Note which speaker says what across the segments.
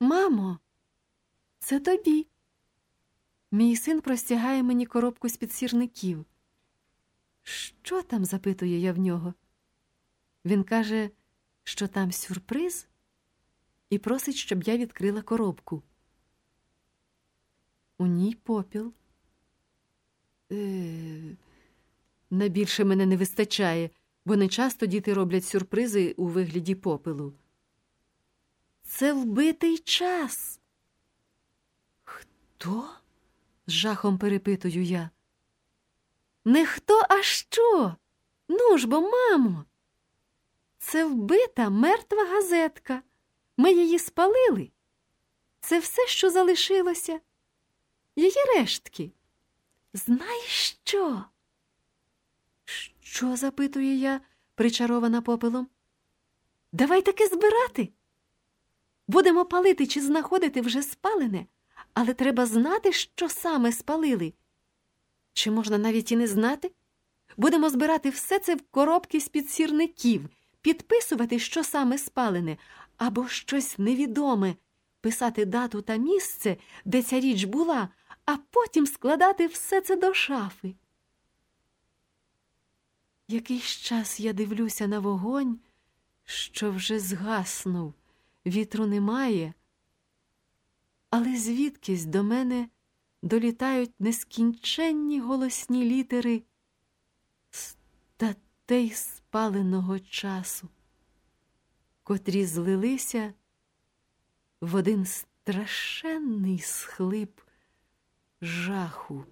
Speaker 1: Мамо, це тобі. Мій син простягає мені коробку з-під сірників. Що там? запитую я в нього. Він каже, що там сюрприз, і просить, щоб я відкрила коробку. У ній попіл. Е, На більше мене не вистачає, бо не часто діти роблять сюрпризи у вигляді попелу. Це вбитий час. Хто? з жахом перепитую я. Не хто, а що? Ну ж бо, мамо. Це вбита мертва газетка. Ми її спалили. Це все, що залишилося. Її рештки. Знаєш що? Що? запитую я, причарована попелом. Давай таки збирати. Будемо палити чи знаходити вже спалене, але треба знати, що саме спалили. Чи можна навіть і не знати? Будемо збирати все це в коробки з-під сірників, підписувати, що саме спалене, або щось невідоме, писати дату та місце, де ця річ була, а потім складати все це до шафи. Якийсь час я дивлюся на вогонь, що вже згаснув, вітру немає, але звідкись до мене долітають нескінченні голосні літери статей спаленого часу, котрі злилися в один страшенний схлип жаху.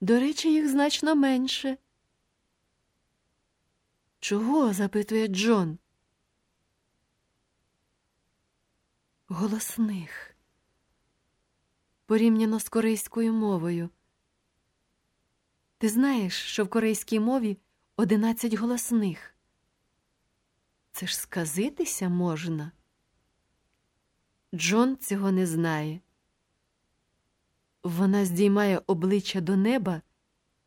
Speaker 1: До речі, їх значно менше. Чого? запитує Джон. Голосних. Порівняно з корейською мовою. Ти знаєш, що в корейській мові одинадцять голосних. Це ж сказитися можна. Джон цього не знає. Вона здіймає обличчя до неба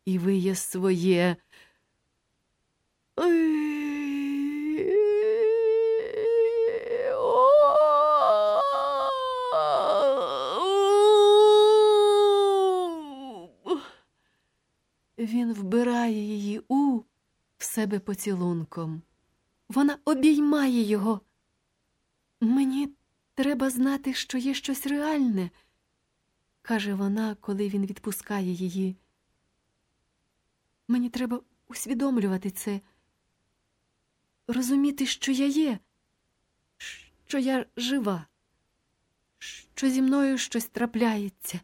Speaker 1: і виє своє. Він вбирає її у в себе поцілунком. Вона обіймає його. Мені треба знати, що є щось реальне каже вона, коли він відпускає її. Мені треба усвідомлювати це, розуміти, що я є, що я жива, що зі мною щось трапляється,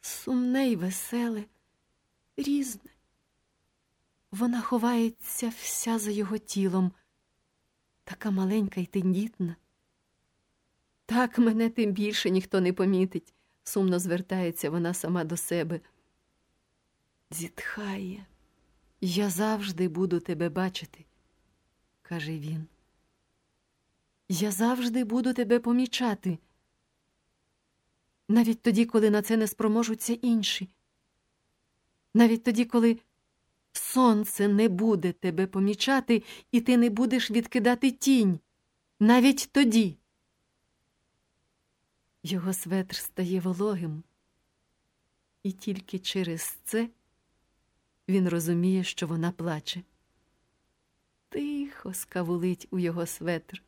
Speaker 1: сумне й веселе, різне. Вона ховається вся за його тілом, така маленька й тендітна. Так мене тим більше ніхто не помітить сумно звертається вона сама до себе. Зітхає, я завжди буду тебе бачити, каже він. Я завжди буду тебе помічати, навіть тоді, коли на це не спроможуться інші, навіть тоді, коли сонце не буде тебе помічати, і ти не будеш відкидати тінь, навіть тоді. Його светр стає вологим, і тільки через це він розуміє, що вона плаче. Тихо скавулить у його светр.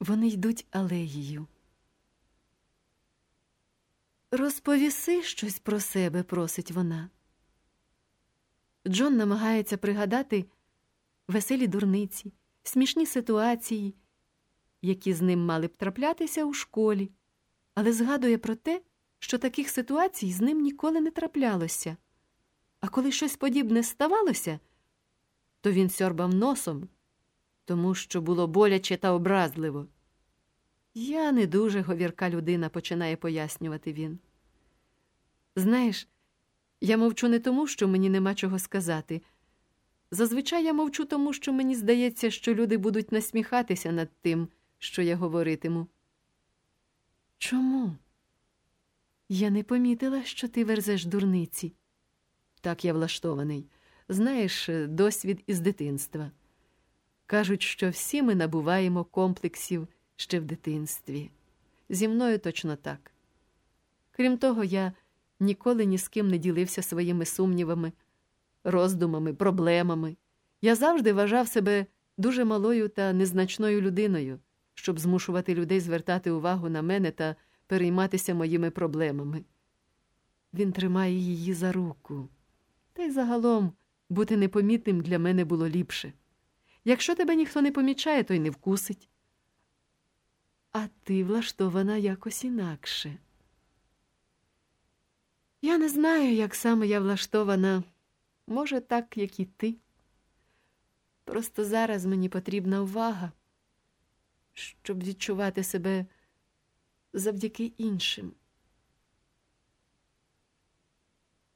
Speaker 1: Вони йдуть алеєю. Розповіси щось про себе, просить вона. Джон намагається пригадати веселі дурниці, смішні ситуації які з ним мали б траплятися у школі, але згадує про те, що таких ситуацій з ним ніколи не траплялося. А коли щось подібне ставалося, то він сьорбав носом, тому що було боляче та образливо. Я не дуже говірка людина, починає пояснювати він. Знаєш, я мовчу не тому, що мені нема чого сказати, Зазвичай я мовчу тому, що мені здається, що люди будуть насміхатися над тим, що я говоритиму. Чому? Я не помітила, що ти верзеш дурниці. Так я влаштований. Знаєш, досвід із дитинства. Кажуть, що всі ми набуваємо комплексів ще в дитинстві. Зі мною точно так. Крім того, я ніколи ні з ким не ділився своїми сумнівами, роздумами, проблемами. Я завжди вважав себе дуже малою та незначною людиною, щоб змушувати людей звертати увагу на мене та перейматися моїми проблемами. Він тримає її за руку. Та й загалом бути непомітним для мене було ліпше. Якщо тебе ніхто не помічає, то й не вкусить. А ти влаштована якось інакше. Я не знаю, як саме я влаштована, може, так, як і ти. Просто зараз мені потрібна увага, щоб відчувати себе завдяки іншим.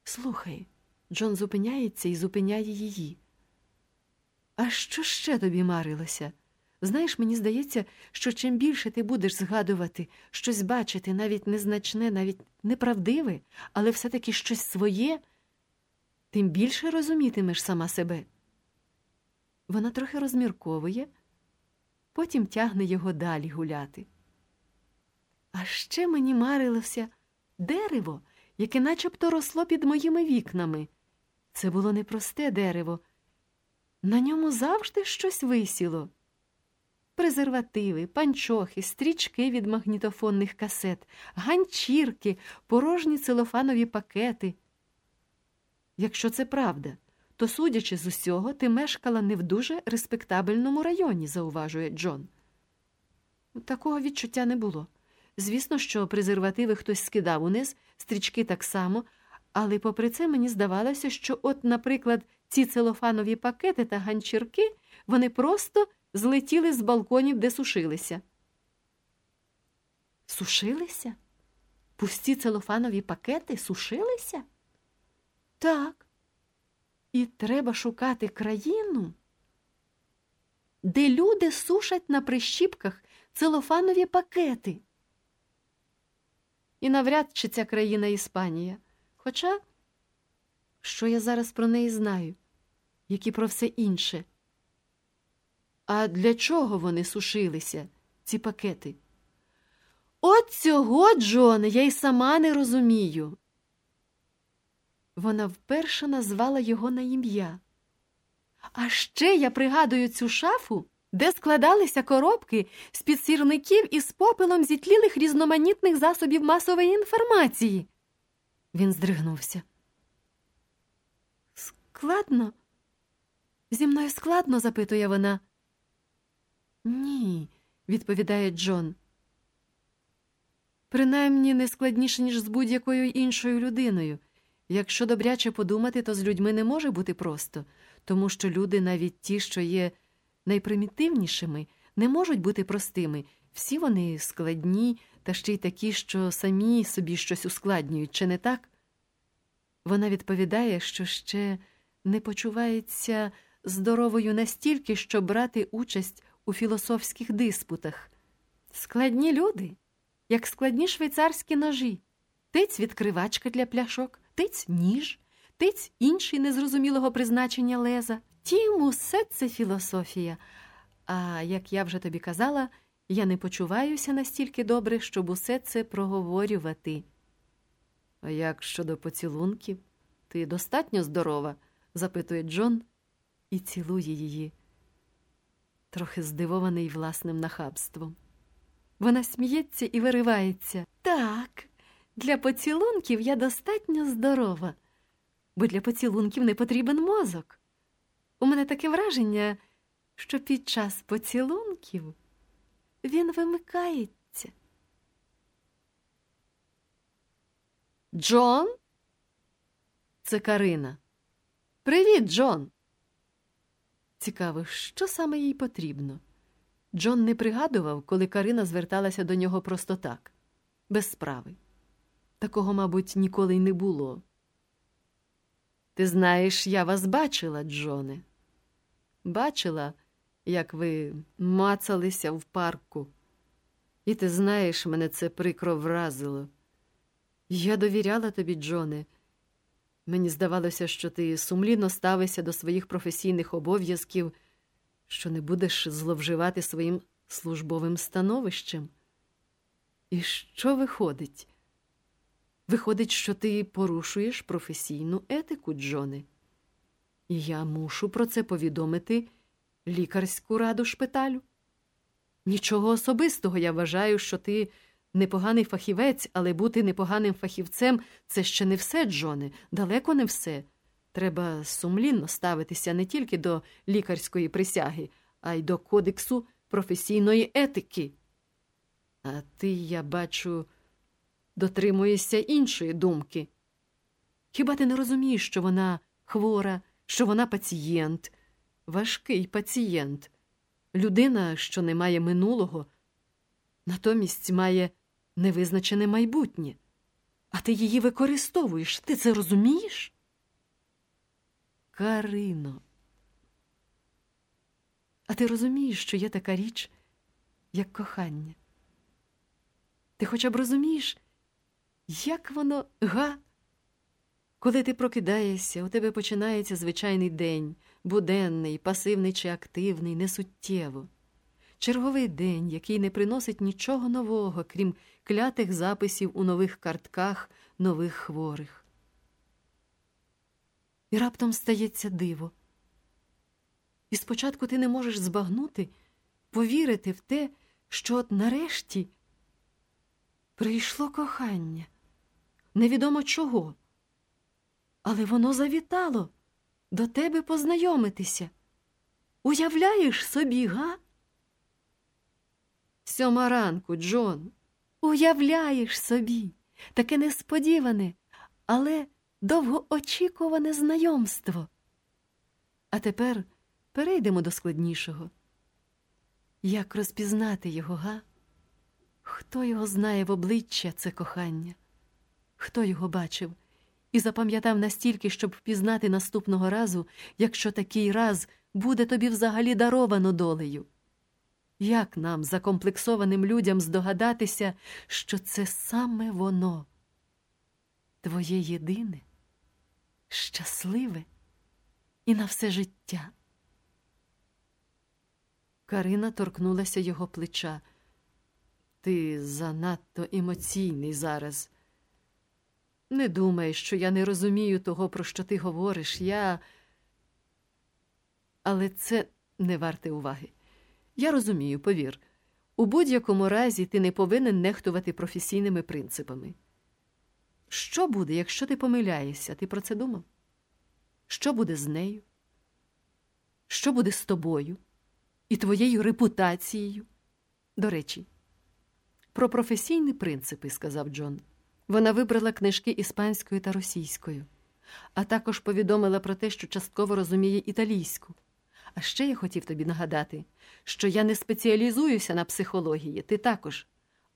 Speaker 1: Слухай, Джон зупиняється і зупиняє її. А що ще тобі марилося? Знаєш, мені здається, що чим більше ти будеш згадувати, щось бачити, навіть незначне, навіть неправдиве, але все-таки щось своє, тим більше розумітимеш сама себе. Вона трохи розмірковує, потім тягне його далі гуляти. А ще мені марилося дерево, яке начебто росло під моїми вікнами. Це було непросте дерево. На ньому завжди щось висіло. Презервативи, панчохи, стрічки від магнітофонних касет, ганчірки, порожні целофанові пакети. Якщо це правда, то, судячи з усього, ти мешкала не в дуже респектабельному районі, зауважує Джон. Такого відчуття не було. Звісно, що презервативи хтось скидав униз, стрічки так само, але попри це мені здавалося, що, от, наприклад, ці целофанові пакети та ганчірки вони просто злетіли з балконів, де сушилися. Сушилися? Пусті целофанові пакети сушилися? Так. І треба шукати країну, де люди сушать на прищіпках целофанові пакети. І навряд чи ця країна Іспанія. Хоча, що я зараз про неї знаю, як і про все інше. А для чого вони сушилися, ці пакети? От цього, Джоне, я й сама не розумію. Вона вперше назвала його на ім'я. А ще я пригадую цю шафу, де складалися коробки з під сірників із попелом зітлілих різноманітних засобів масової інформації. Він здригнувся. Складно? Зі мною складно? запитує вона. Ні, відповідає Джон. Принаймні не складніше, ніж з будь-якою іншою людиною. Якщо добряче подумати, то з людьми не може бути просто, тому що люди, навіть ті, що є найпримітивнішими, не можуть бути простими. Всі вони складні, та ще й такі, що самі собі щось ускладнюють, чи не так? Вона відповідає, що ще не почувається здоровою настільки, щоб брати участь у філософських диспутах. Складні люди, як складні швейцарські ножі, тиць відкривачка для пляшок, тиць ніж, тиць інший незрозумілого призначення леза. Тім, усе це філософія. А як я вже тобі казала, я не почуваюся настільки добре, щоб усе це проговорювати. А як щодо поцілунків, ти достатньо здорова? запитує Джон і цілує її, трохи здивований власним нахабством. Вона сміється і виривається. Так, для поцілунків я достатньо здорова, бо для поцілунків не потрібен мозок. У мене таке враження, що під час поцілунків він вимикається. Джон? Це Карина. Привіт, Джон. Цікаво, що саме їй потрібно. Джон не пригадував, коли Карина зверталася до нього просто так, без справи. Такого, мабуть, ніколи й не було. Ти знаєш, я вас бачила, Джоне. Бачила, як ви мацалися в парку. І ти знаєш, мене це прикро вразило. Я довіряла тобі, Джоне. Мені здавалося, що ти сумлінно ставишся до своїх професійних обов'язків, що не будеш зловживати своїм службовим становищем. І що виходить? Виходить, що ти порушуєш професійну етику, Джоне. І я мушу про це повідомити лікарську раду шпиталю. Нічого особистого я вважаю, що ти непоганий фахівець, але бути непоганим фахівцем це ще не все, Джоне, далеко не все. Треба сумлінно ставитися не тільки до лікарської присяги, а й до кодексу професійної етики. А ти, я бачу, дотримуєшся іншої думки. Хіба ти не розумієш, що вона хвора, що вона пацієнт, важкий пацієнт, людина, що не має минулого, натомість має невизначене майбутнє, а ти її використовуєш, ти це розумієш? Карино. А ти розумієш, що є така річ, як кохання? Ти хоча б розумієш, як воно га? Коли ти прокидаєшся, у тебе починається звичайний день, буденний, пасивний чи активний, несуттєво. Черговий день, який не приносить нічого нового, крім клятих записів у нових картках нових хворих. І раптом стається диво. І спочатку ти не можеш збагнути, повірити в те, що от нарешті прийшло кохання, невідомо чого, але воно завітало до тебе познайомитися. Уявляєш собі, га? Сьома ранку, Джон, уявляєш собі, таке несподіване, але довгоочікуване знайомство. А тепер перейдемо до складнішого. Як розпізнати його, га? Хто його знає в обличчя це кохання? Хто його бачив і запам'ятав настільки, щоб впізнати наступного разу, якщо такий раз буде тобі взагалі даровано долею? Як нам, закомплексованим людям, здогадатися, що це саме воно, твоє єдине, щасливе і на все життя? Карина торкнулася його плеча. Ти занадто емоційний зараз. Не думай, що я не розумію того, про що ти говориш. Я. Але це не варте уваги. Я розумію, повір. У будь-якому разі ти не повинен нехтувати професійними принципами. Що буде, якщо ти помиляєшся? Ти про це думав? Що буде з нею? Що буде з тобою і твоєю репутацією? До речі, про професійні принципи, сказав Джон. Вона вибрала книжки іспанською та російською, а також повідомила про те, що частково розуміє італійську. А ще я хотів тобі нагадати, що я не спеціалізуюся на психології, ти також.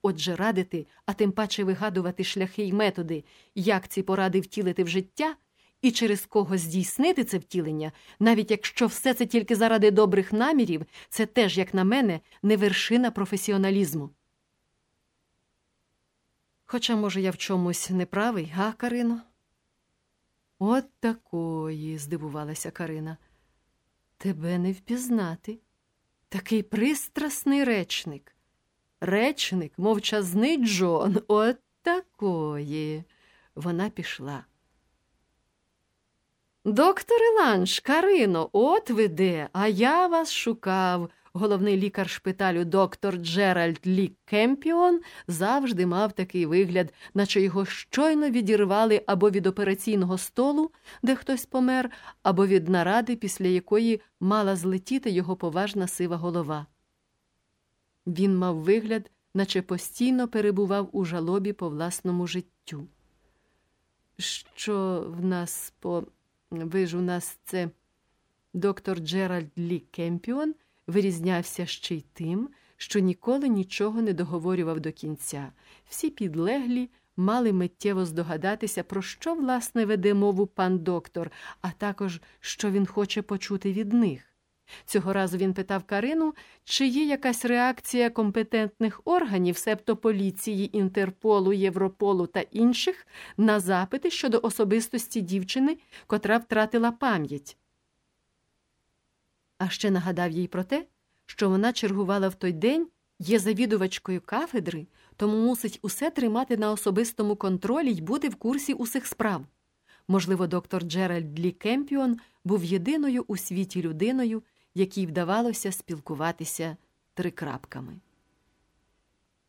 Speaker 1: Отже, радити, а тим паче вигадувати шляхи й методи, як ці поради втілити в життя і через кого здійснити це втілення, навіть якщо все це тільки заради добрих намірів, це теж, як на мене, не вершина професіоналізму. Хоча, може, я в чомусь неправий, га, Карино? От такої, здивувалася Карина. Тебе не впізнати. Такий пристрасний речник. Речник, мовчазний Джон, от такої. Вона пішла. Докторе Ланш, Карино, от ви де, а я вас шукав. Головний лікар шпиталю доктор Джеральд Лі Кемпіон завжди мав такий вигляд, наче його щойно відірвали або від операційного столу, де хтось помер, або від наради, після якої мала злетіти його поважна сива голова. Він мав вигляд, наче постійно перебував у жалобі по власному життю. Що в нас по ви ж у нас це доктор Джеральд Лі Кемпіон вирізнявся ще й тим, що ніколи нічого не договорював до кінця. Всі підлеглі мали миттєво здогадатися, про що, власне, веде мову пан доктор, а також що він хоче почути від них. Цього разу він питав Карину, чи є якась реакція компетентних органів, себто поліції, Інтерполу, Європолу та інших, на запити щодо особистості дівчини, котра втратила пам'ять. А ще нагадав їй про те, що вона чергувала в той день, є завідувачкою кафедри, тому мусить усе тримати на особистому контролі й бути в курсі усіх справ. Можливо, доктор Джеральд Лі Кемпіон був єдиною у світі людиною, якій вдавалося спілкуватися трикрапками.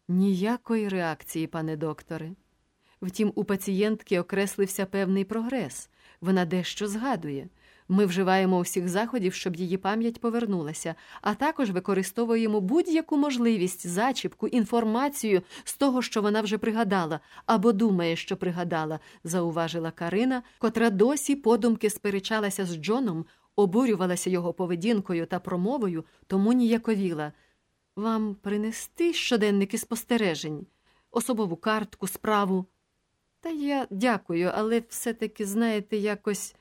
Speaker 1: Ніякої реакції, пане докторе. Втім, у пацієнтки окреслився певний прогрес. Вона дещо згадує. Ми вживаємо усіх заходів, щоб її пам'ять повернулася, а також використовуємо будь-яку можливість, зачіпку, інформацію з того, що вона вже пригадала, або думає, що пригадала, зауважила Карина, котра досі подумки сперечалася з Джоном, обурювалася його поведінкою та промовою, тому ніяковіла. Вам принести щоденники спостережень, особову картку, справу. Та я дякую, але все-таки, знаєте, якось.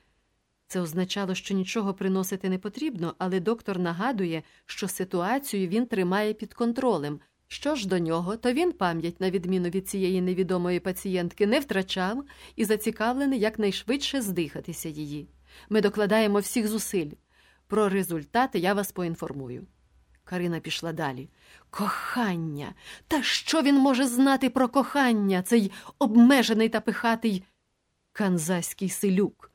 Speaker 1: Це означало, що нічого приносити не потрібно, але доктор нагадує, що ситуацію він тримає під контролем. Що ж до нього, то він пам'ять, на відміну від цієї невідомої пацієнтки, не втрачав і зацікавлений якнайшвидше здихатися її. Ми докладаємо всіх зусиль. Про результати я вас поінформую. Карина пішла далі. Кохання. Та що він може знати про кохання, цей обмежений та пихатий канзаський селюк?